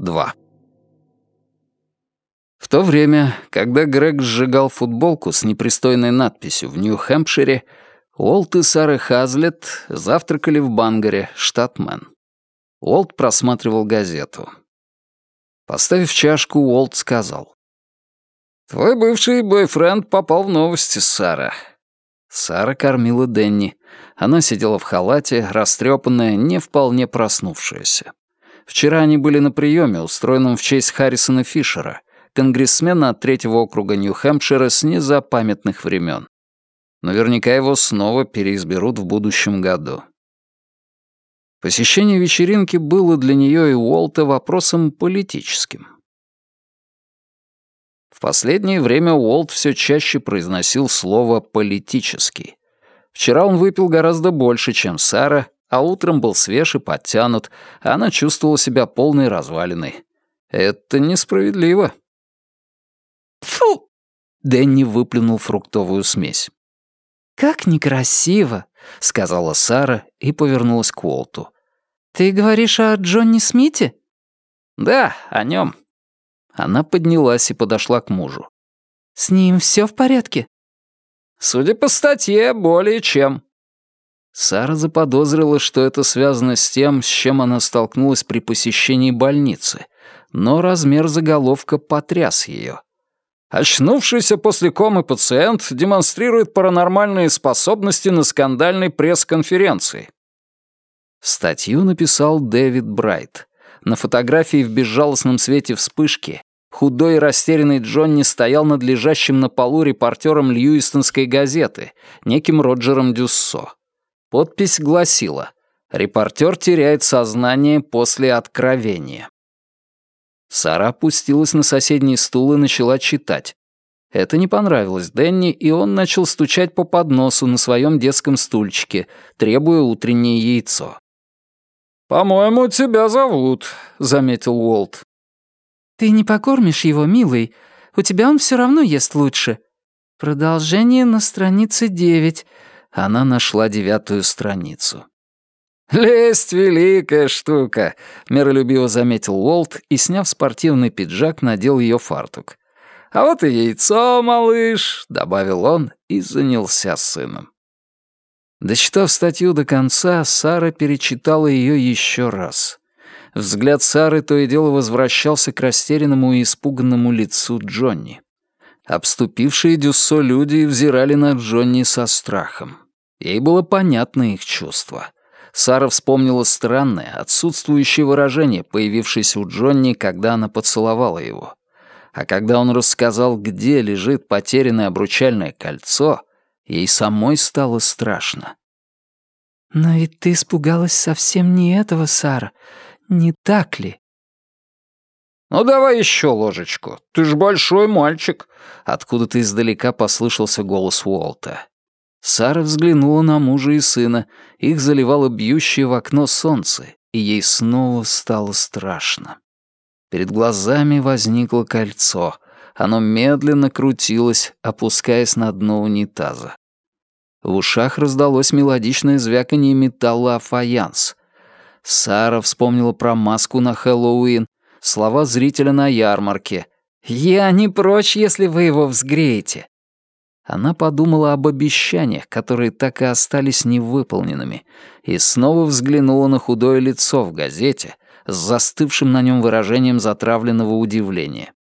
2 В то время, когда Грег сжигал футболку с непристойной надписью в Нью-Хэмпшире, Уолт и Сара Хазлет завтракали в Бангоре, штат Мэн. Уолт просматривал газету. Поставив чашку, Уолт сказал. «Твой бывший бойфренд попал в новости, Сара». Сара кормила Денни. Она сидела в халате, растрепанная, не вполне проснувшаяся. Вчера они были на приеме, устроенном в честь Харрисона Фишера, конгрессмена от третьего округа Нью-Хэмпшира с незапамятных времен. Наверняка его снова переизберут в будущем году. Посещение вечеринки было для нее и Уолта вопросом политическим. В последнее время Уолт все чаще произносил слово «политический». Вчера он выпил гораздо больше, чем Сара, а утром был свеж и подтянут, а она чувствовала себя полной развалиной. Это несправедливо. Фу! Дэнни выплюнул фруктовую смесь. «Как некрасиво», — сказала Сара и повернулась к Уолту. «Ты говоришь о Джонни Смите?» «Да, о нем». Она поднялась и подошла к мужу. «С ним все в порядке?» «Судя по статье, более чем». Сара заподозрила, что это связано с тем, с чем она столкнулась при посещении больницы, но размер заголовка потряс ее. Очнувшийся после комы пациент демонстрирует паранормальные способности на скандальной пресс-конференции. Статью написал Дэвид Брайт. На фотографии в безжалостном свете вспышки худой и растерянный Джонни стоял над лежащим на полу репортером Льюистонской газеты, неким Роджером Дюссо. Подпись гласила «Репортер теряет сознание после откровения». Сара опустилась на соседний стул и начала читать. Это не понравилось Дэнни, и он начал стучать по подносу на своем детском стульчике, требуя утреннее яйцо. «По-моему, тебя зовут», — заметил Уолт. «Ты не покормишь его, милый. У тебя он все равно ест лучше. Продолжение на странице девять». Она нашла девятую страницу. «Лесть — великая штука», — миролюбиво заметил Уолт и, сняв спортивный пиджак, надел ее фартук. «А вот и яйцо, малыш», — добавил он и занялся сыном. Дочитав статью до конца, Сара перечитала ее еще раз. Взгляд Сары то и дело возвращался к растерянному и испуганному лицу Джонни. Обступившие Дюссо люди взирали на Джонни со страхом. Ей было понятно их чувство — Сара вспомнила странное, отсутствующее выражение, появившееся у Джонни, когда она поцеловала его. А когда он рассказал, где лежит потерянное обручальное кольцо, ей самой стало страшно. «Но ведь ты испугалась совсем не этого, Сара, не так ли?» «Ну давай еще ложечку, ты ж большой мальчик», — откуда-то издалека послышался голос Уолта. Сара взглянула на мужа и сына, их заливало бьющее в окно солнце, и ей снова стало страшно. Перед глазами возникло кольцо. Оно медленно крутилось, опускаясь на дно унитаза. В ушах раздалось мелодичное звяканье металла о фаянс. Сара вспомнила про маску на Хэллоуин, слова зрителя на ярмарке. «Я не прочь, если вы его взгреете. Она подумала об обещаниях, которые так и остались невыполненными, и снова взглянула на худое лицо в газете с застывшим на нем выражением затравленного удивления.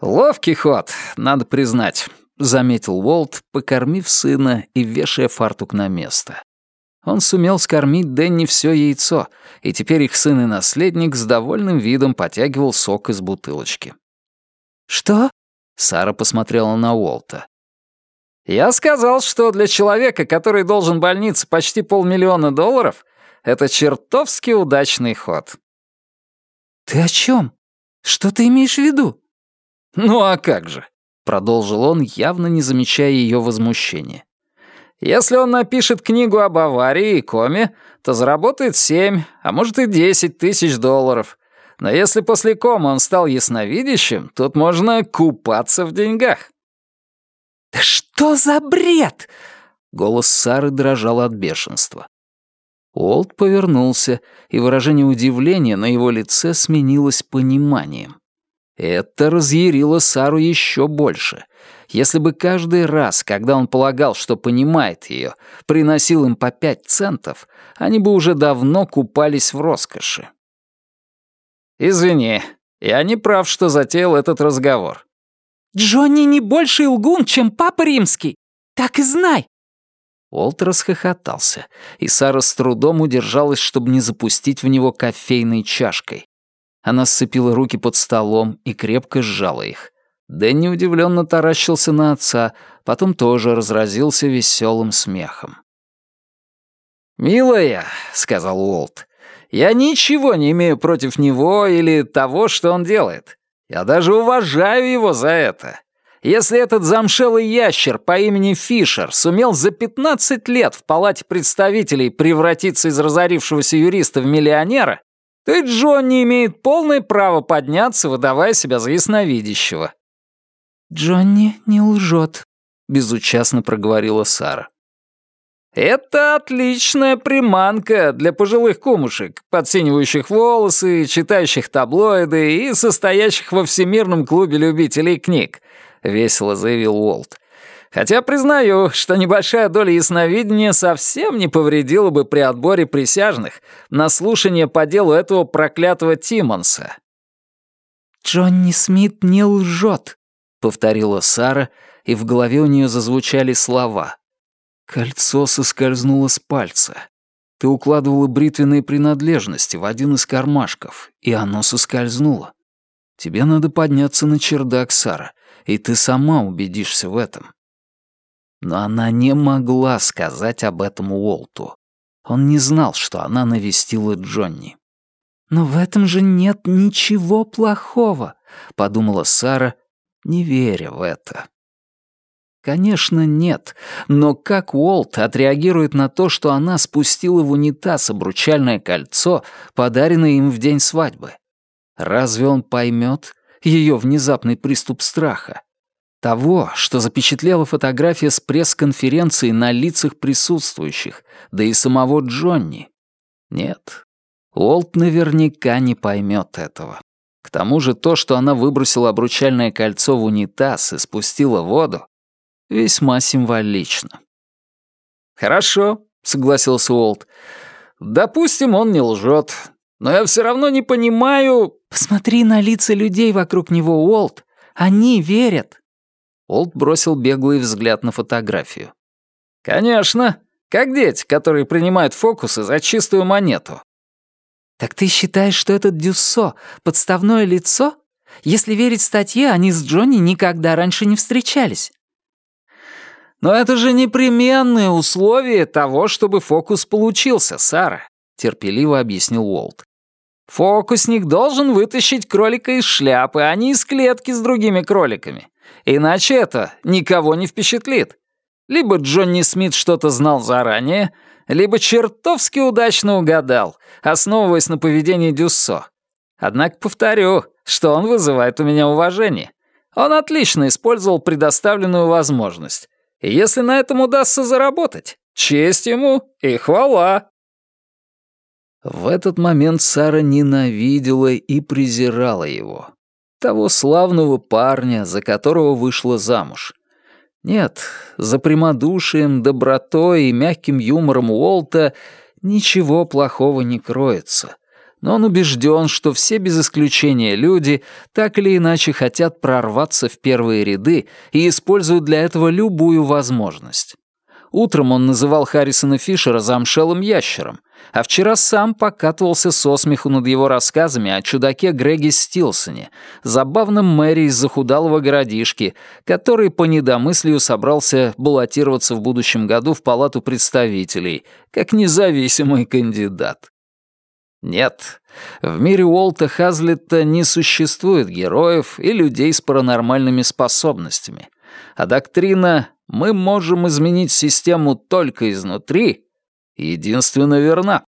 «Ловкий ход, надо признать», — заметил Уолт, покормив сына и вешая фартук на место. Он сумел скормить Дэнни все яйцо, и теперь их сын и наследник с довольным видом потягивал сок из бутылочки. «Что?» Сара посмотрела на Уолта. «Я сказал, что для человека, который должен больнице почти полмиллиона долларов, это чертовски удачный ход». «Ты о чем? Что ты имеешь в виду?» «Ну а как же?» — продолжил он, явно не замечая ее возмущения. «Если он напишет книгу об аварии и коме, то заработает семь, а может и десять тысяч долларов. Но если после кома он стал ясновидящим, тут можно купаться в деньгах». «Да что за бред?» Голос Сары дрожал от бешенства. Уолт повернулся, и выражение удивления на его лице сменилось пониманием. Это разъярило Сару еще больше. Если бы каждый раз, когда он полагал, что понимает ее, приносил им по пять центов, они бы уже давно купались в роскоши. «Извини, я не прав, что затеял этот разговор». «Джонни не больше лгун, чем Папа Римский. Так и знай!» Уолт расхохотался, и Сара с трудом удержалась, чтобы не запустить в него кофейной чашкой. Она сцепила руки под столом и крепко сжала их. Дэнни удивленно таращился на отца, потом тоже разразился веселым смехом. «Милая», — сказал Уолт, — «я ничего не имею против него или того, что он делает. Я даже уважаю его за это. Если этот замшелый ящер по имени Фишер сумел за 15 лет в палате представителей превратиться из разорившегося юриста в миллионера, то и Джонни имеет полное право подняться, выдавая себя за ясновидящего». «Джонни не лжет», — безучастно проговорила Сара. «Это отличная приманка для пожилых кумушек, подсинивающих волосы, читающих таблоиды и состоящих во Всемирном клубе любителей книг», — весело заявил Уолт. Хотя признаю, что небольшая доля ясновидения совсем не повредила бы при отборе присяжных на слушание по делу этого проклятого Тимонса. «Джонни Смит не лжет», — повторила Сара, и в голове у нее зазвучали слова. Кольцо соскользнуло с пальца. Ты укладывала бритвенные принадлежности в один из кармашков, и оно соскользнуло. Тебе надо подняться на чердак, Сара, и ты сама убедишься в этом. Но она не могла сказать об этом Уолту. Он не знал, что она навестила Джонни. «Но в этом же нет ничего плохого», — подумала Сара, не веря в это. Конечно, нет, но как Уолт отреагирует на то, что она спустила в унитаз обручальное кольцо, подаренное им в день свадьбы? Разве он поймет ее внезапный приступ страха? Того, что запечатлела фотография с пресс-конференции на лицах присутствующих, да и самого Джонни. Нет, Уолт наверняка не поймет этого. К тому же то, что она выбросила обручальное кольцо в унитаз и спустила воду, весьма символично. «Хорошо», — согласился Уолт. «Допустим, он не лжет. Но я все равно не понимаю...» «Посмотри на лица людей вокруг него, Уолт. Они верят». Олд бросил беглый взгляд на фотографию. «Конечно. Как дети, которые принимают фокусы за чистую монету». «Так ты считаешь, что этот Дюссо — подставное лицо? Если верить статье, они с Джонни никогда раньше не встречались». «Но это же непременное условие того, чтобы фокус получился, Сара», — терпеливо объяснил Уолт. «Фокусник должен вытащить кролика из шляпы, а не из клетки с другими кроликами. Иначе это никого не впечатлит. Либо Джонни Смит что-то знал заранее, либо чертовски удачно угадал, основываясь на поведении Дюссо. Однако повторю, что он вызывает у меня уважение. Он отлично использовал предоставленную возможность. Если на этом удастся заработать, честь ему и хвала. В этот момент Сара ненавидела и презирала его того славного парня, за которого вышла замуж. Нет, за прямодушием, добротой и мягким юмором Уолта ничего плохого не кроется. Но он убежден, что все без исключения люди так или иначе хотят прорваться в первые ряды и используют для этого любую возможность. Утром он называл Харрисона Фишера замшелым ящером, а вчера сам покатывался со смеху над его рассказами о чудаке Греге Стилсоне, забавном мэре из захудалого городишки, который по недомыслию собрался баллотироваться в будущем году в Палату представителей, как независимый кандидат. Нет, в мире Уолта Хазлета не существует героев и людей с паранормальными способностями, а доктрина «мы можем изменить систему только изнутри» единственно верна.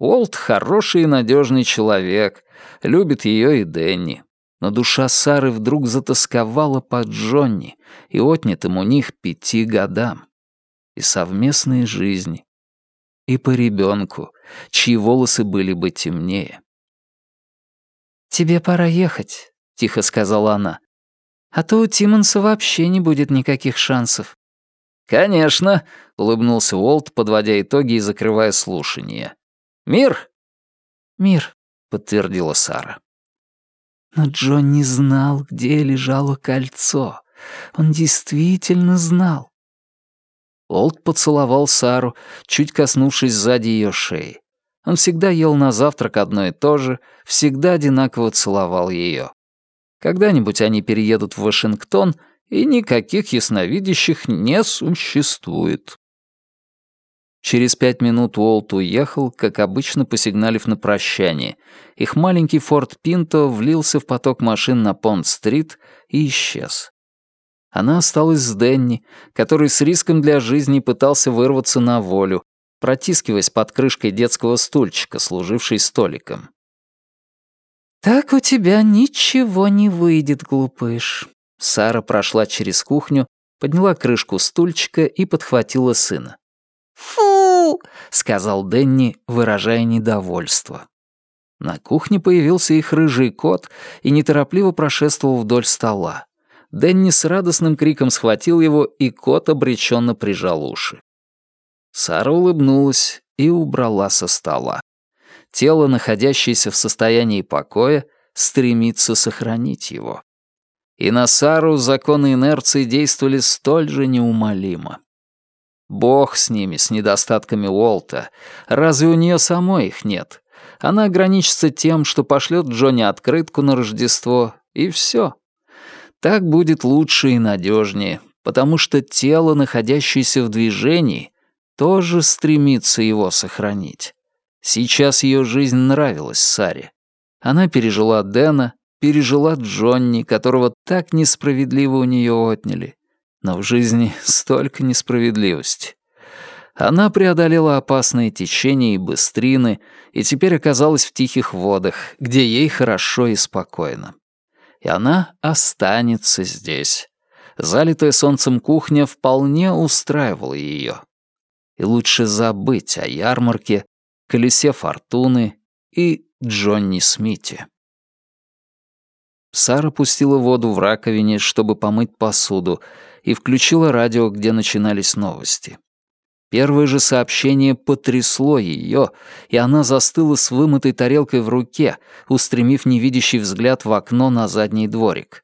Уолт хороший и надежный человек, любит ее и Дэнни. Но душа Сары вдруг затасковала по Джонни и отнятым у них пяти годам. И совместной жизни. И по ребенку, чьи волосы были бы темнее. «Тебе пора ехать», — тихо сказала она. «А то у Тимонса вообще не будет никаких шансов». «Конечно», — улыбнулся Уолт, подводя итоги и закрывая слушание. «Мир?» «Мир», — подтвердила Сара. Но Джон не знал, где лежало кольцо. Он действительно знал. Олд поцеловал Сару, чуть коснувшись сзади ее шеи. Он всегда ел на завтрак одно и то же, всегда одинаково целовал ее. Когда-нибудь они переедут в Вашингтон, и никаких ясновидящих не существует. Через пять минут Уолт уехал, как обычно посигналив на прощание. Их маленький Форд Пинто влился в поток машин на Понт-стрит и исчез. Она осталась с Денни, который с риском для жизни пытался вырваться на волю, протискиваясь под крышкой детского стульчика, служившей столиком. «Так у тебя ничего не выйдет, глупыш». Сара прошла через кухню, подняла крышку стульчика и подхватила сына. «Фу!» — сказал Денни, выражая недовольство. На кухне появился их рыжий кот и неторопливо прошествовал вдоль стола. Денни с радостным криком схватил его, и кот обреченно прижал уши. Сара улыбнулась и убрала со стола. Тело, находящееся в состоянии покоя, стремится сохранить его. И на Сару законы инерции действовали столь же неумолимо. Бог с ними, с недостатками Уолта. Разве у нее самой их нет? Она ограничится тем, что пошлет Джонни открытку на Рождество, и все. Так будет лучше и надежнее, потому что тело, находящееся в движении, тоже стремится его сохранить. Сейчас ее жизнь нравилась Саре. Она пережила Дэна, пережила Джонни, которого так несправедливо у нее отняли. Но в жизни столько несправедливости. Она преодолела опасные течения и быстрины и теперь оказалась в тихих водах, где ей хорошо и спокойно. И она останется здесь. Залитая солнцем кухня вполне устраивала ее. И лучше забыть о ярмарке, колесе фортуны и Джонни Смите. Сара пустила воду в раковине, чтобы помыть посуду, и включила радио, где начинались новости. Первое же сообщение потрясло ее, и она застыла с вымытой тарелкой в руке, устремив невидящий взгляд в окно на задний дворик.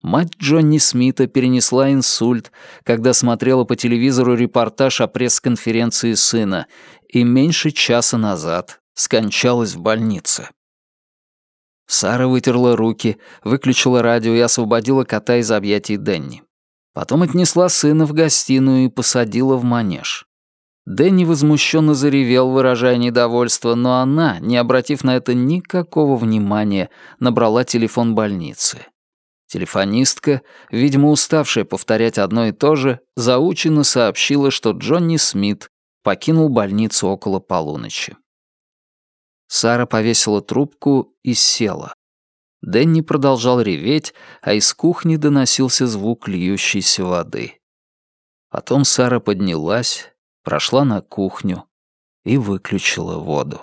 Мать Джонни Смита перенесла инсульт, когда смотрела по телевизору репортаж о пресс-конференции сына, и меньше часа назад скончалась в больнице. Сара вытерла руки, выключила радио и освободила кота из объятий Денни. Потом отнесла сына в гостиную и посадила в манеж. Дэнни возмущенно заревел, выражая недовольство, но она, не обратив на это никакого внимания, набрала телефон больницы. Телефонистка, видимо, уставшая повторять одно и то же, заученно сообщила, что Джонни Смит покинул больницу около полуночи. Сара повесила трубку и села. Дэнни продолжал реветь, а из кухни доносился звук льющейся воды. Потом Сара поднялась, прошла на кухню и выключила воду.